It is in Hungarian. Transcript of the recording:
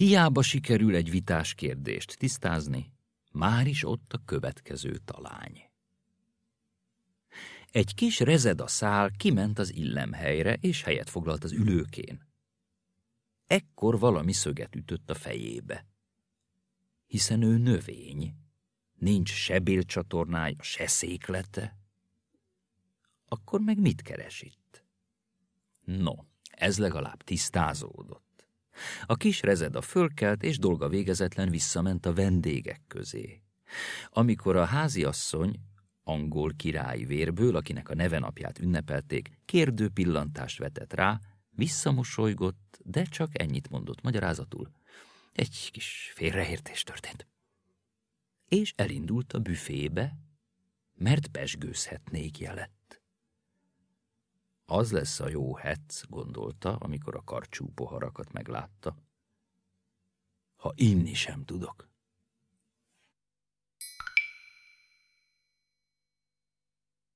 Hiába sikerül egy vitás kérdést tisztázni, már is ott a következő talány. Egy kis rezeda szál kiment az illemhelyre, és helyet foglalt az ülőkén. Ekkor valami szöget ütött a fejébe. Hiszen ő növény, nincs se bélcsatornája, se széklete. Akkor meg mit keres itt? No, ez legalább tisztázódott. A kis rezeda fölkelt, és dolga végezetlen visszament a vendégek közé. Amikor a háziasszony, angol királyi vérből, akinek a nevenapját ünnepelték, kérdő pillantást vetett rá, visszamosolygott, de csak ennyit mondott magyarázatul. Egy kis félreértés történt. És elindult a büfébe, mert pesgőzhetnék jelet. Az lesz a jó hetsz, gondolta, amikor a karcsú poharakat meglátta. Ha inni sem tudok.